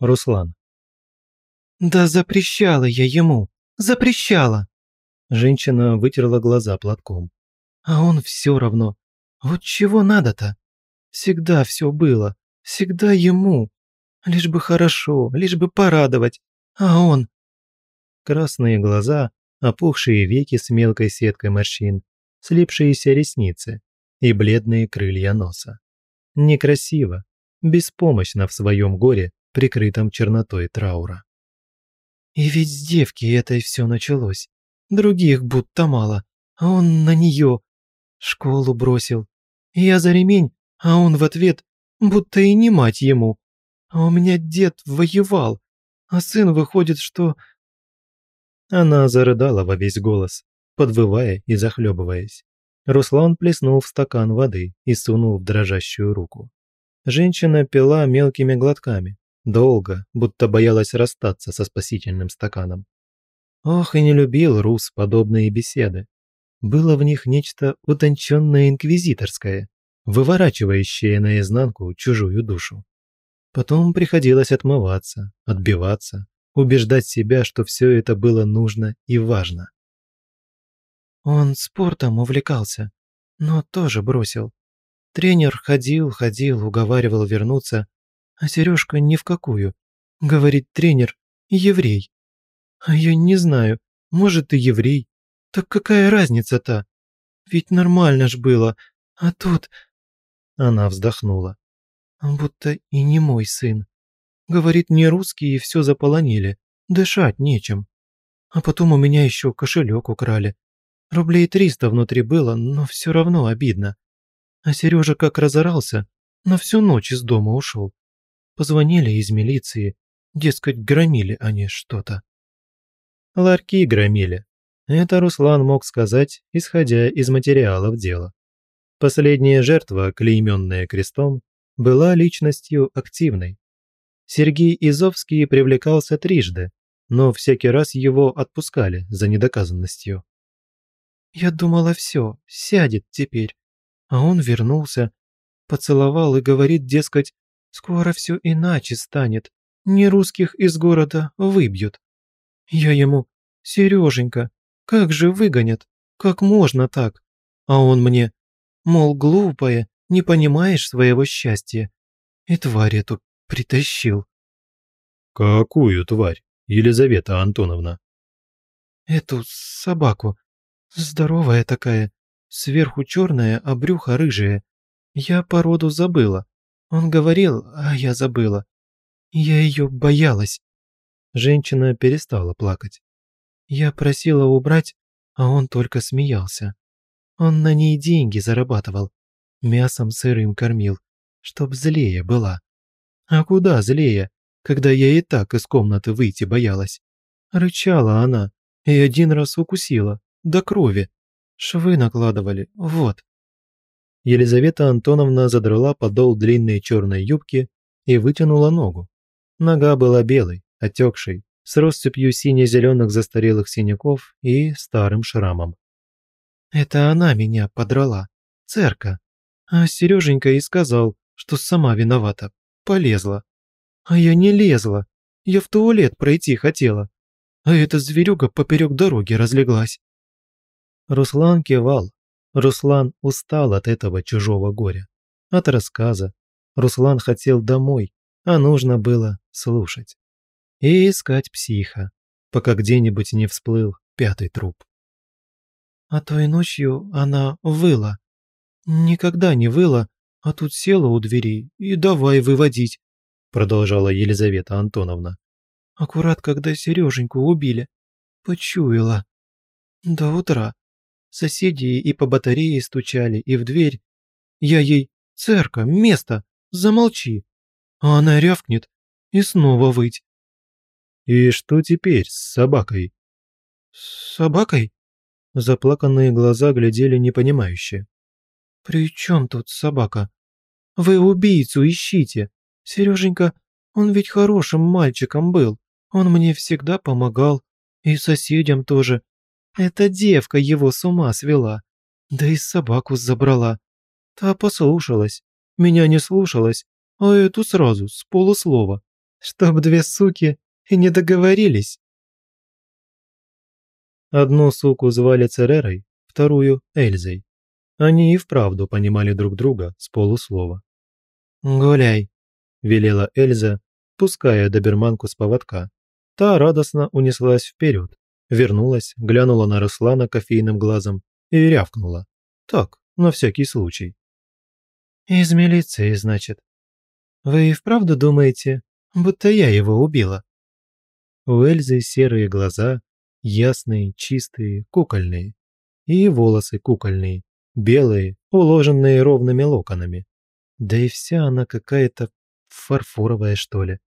Руслан. «Да запрещала я ему! Запрещала!» Женщина вытерла глаза платком. «А он все равно. Вот чего надо-то? Всегда все было. Всегда ему. Лишь бы хорошо, лишь бы порадовать. А он...» Красные глаза, опухшие веки с мелкой сеткой морщин, слипшиеся ресницы и бледные крылья носа. Некрасиво, беспомощно в своем горе прикрытом чернотой траура. «И ведь с девки этой все началось. Других будто мало, а он на нее. Школу бросил. Я за ремень, а он в ответ, будто и не мать ему. А у меня дед воевал, а сын выходит, что...» Она зарыдала во весь голос, подвывая и захлебываясь. Руслан плеснул в стакан воды и сунул в дрожащую руку. Женщина пила мелкими глотками, Долго, будто боялась расстаться со спасительным стаканом. Ох, и не любил Рус подобные беседы. Было в них нечто утонченное инквизиторское, выворачивающее наизнанку чужую душу. Потом приходилось отмываться, отбиваться, убеждать себя, что все это было нужно и важно. Он спортом увлекался, но тоже бросил. Тренер ходил, ходил, уговаривал вернуться, а Сережка ни в какую. Говорит тренер, еврей. А я не знаю, может и еврей. Так какая разница-то? Ведь нормально ж было, а тут...» Она вздохнула. «Будто и не мой сын. Говорит, не русские все заполонили, дышать нечем. А потом у меня еще кошелек украли. Рублей триста внутри было, но все равно обидно. А Сережа как разорался, на всю ночь из дома ушел. Позвонили из милиции, дескать, громили они что-то. Ларьки громили. Это Руслан мог сказать, исходя из материалов дела. Последняя жертва, клейменная крестом, была личностью активной. Сергей Изовский привлекался трижды, но всякий раз его отпускали за недоказанностью. «Я думала, все, сядет теперь». А он вернулся, поцеловал и говорит, дескать, Скоро все иначе станет. Не русских из города выбьют. Я ему, Сереженька, как же выгонят? Как можно так? А он мне, мол, глупая, не понимаешь своего счастья. И тварь эту притащил. Какую тварь, Елизавета Антоновна? Эту собаку. Здоровая такая, сверху черная, а брюхо рыжее. Я породу забыла. Он говорил, а я забыла. Я ее боялась». Женщина перестала плакать. Я просила убрать, а он только смеялся. Он на ней деньги зарабатывал, мясом сырым кормил, чтоб злее была. А куда злее, когда я и так из комнаты выйти боялась? Рычала она и один раз укусила, до крови. Швы накладывали, вот. Елизавета Антоновна задрала подол длинной черной юбки и вытянула ногу. Нога была белой, отекшей, с россыпью сине-зеленых застарелых синяков и старым шрамом. «Это она меня подрала, церка. А Сереженька и сказал, что сама виновата, полезла. А я не лезла, я в туалет пройти хотела. А эта зверюга поперек дороги разлеглась». Руслан кивал, Руслан устал от этого чужого горя, от рассказа. Руслан хотел домой, а нужно было слушать. И искать психа, пока где-нибудь не всплыл пятый труп. А той ночью она выла. Никогда не выла, а тут села у двери и давай выводить, продолжала Елизавета Антоновна. Аккурат, когда Сереженьку убили, почуяла. До утра. Соседи и по батарее стучали, и в дверь. Я ей «Церка, место! Замолчи!» А она рявкнет и снова выть. «И что теперь с собакой?» «С собакой?» Заплаканные глаза глядели непонимающе. «При чем тут собака? Вы убийцу ищите! Сереженька, он ведь хорошим мальчиком был, он мне всегда помогал, и соседям тоже, эта девка его с ума свела. Да и собаку забрала. Та послушалась. Меня не слушалась, а эту сразу, с полуслова. Чтоб две суки и не договорились. Одну суку звали Церерой, вторую – Эльзой. Они и вправду понимали друг друга с полуслова. «Гуляй», – велела Эльза, пуская доберманку с поводка. Та радостно унеслась вперед, Вернулась, глянула на Руслана кофейным глазом и рявкнула. Так, на всякий случай. «Из милиции, значит. Вы и вправду думаете, будто я его убила?» У Эльзы серые глаза, ясные, чистые, кукольные. И волосы кукольные, белые, уложенные ровными локонами. Да и вся она какая-то фарфоровая, что ли.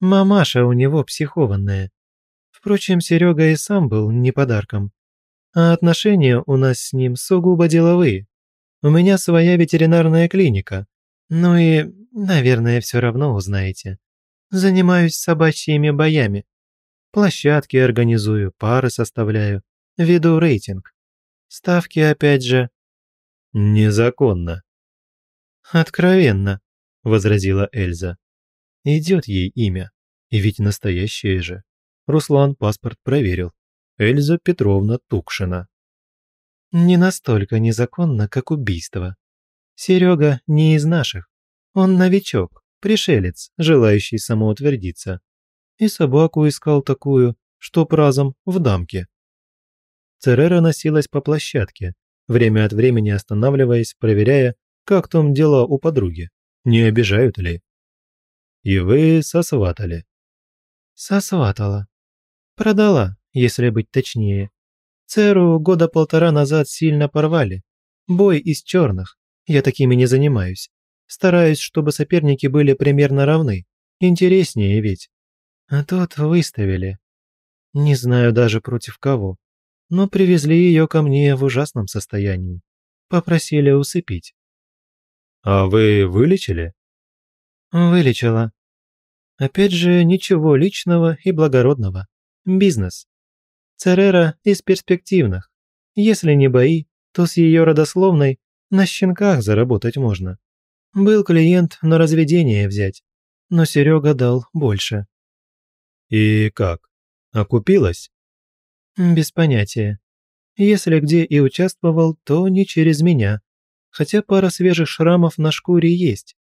Мамаша у него психованная. Впрочем, Серега и сам был не подарком. А отношения у нас с ним сугубо деловые. У меня своя ветеринарная клиника. Ну и, наверное, все равно узнаете. Занимаюсь собачьими боями. Площадки организую, пары составляю, веду рейтинг. Ставки опять же... Незаконно. Откровенно, возразила Эльза. Идет ей имя, и ведь настоящее же. Руслан паспорт проверил. Эльза Петровна Тукшина. Не настолько незаконно, как убийство. Серега не из наших. Он новичок, пришелец, желающий самоутвердиться. И собаку искал такую, что разом в дамке. Церера носилась по площадке, время от времени останавливаясь, проверяя, как там дела у подруги, не обижают ли. И вы сосватали. Сосватала. Продала, если быть точнее. Церу года полтора назад сильно порвали. Бой из черных. Я такими не занимаюсь. Стараюсь, чтобы соперники были примерно равны. Интереснее ведь. А тут выставили. Не знаю даже против кого. Но привезли ее ко мне в ужасном состоянии. Попросили усыпить. «А вы вылечили?» «Вылечила. Опять же, ничего личного и благородного. Бизнес. Церера из перспективных. Если не бои, то с ее родословной на щенках заработать можно. Был клиент на разведение взять, но Серега дал больше. И как? Окупилась? Без понятия. Если где и участвовал, то не через меня. Хотя пара свежих шрамов на шкуре есть.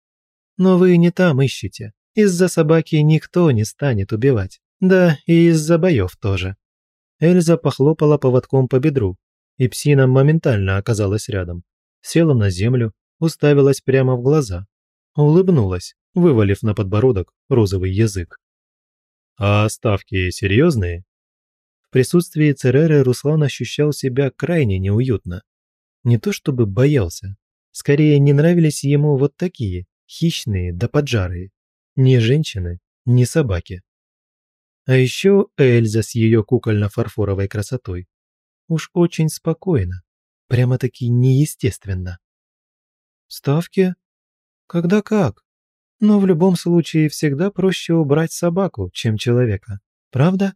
Но вы не там ищете. Из-за собаки никто не станет убивать. Да, и из-за боев тоже. Эльза похлопала поводком по бедру, и псина моментально оказалась рядом. Села на землю, уставилась прямо в глаза. Улыбнулась, вывалив на подбородок розовый язык. «А ставки серьезные?» В присутствии Цереры Руслан ощущал себя крайне неуютно. Не то чтобы боялся. Скорее, не нравились ему вот такие, хищные да поджарые. Ни женщины, ни собаки. А еще Эльза с ее кукольно-фарфоровой красотой. Уж очень спокойно, прямо-таки неестественно. Ставки? Когда как? Но в любом случае всегда проще убрать собаку, чем человека. Правда?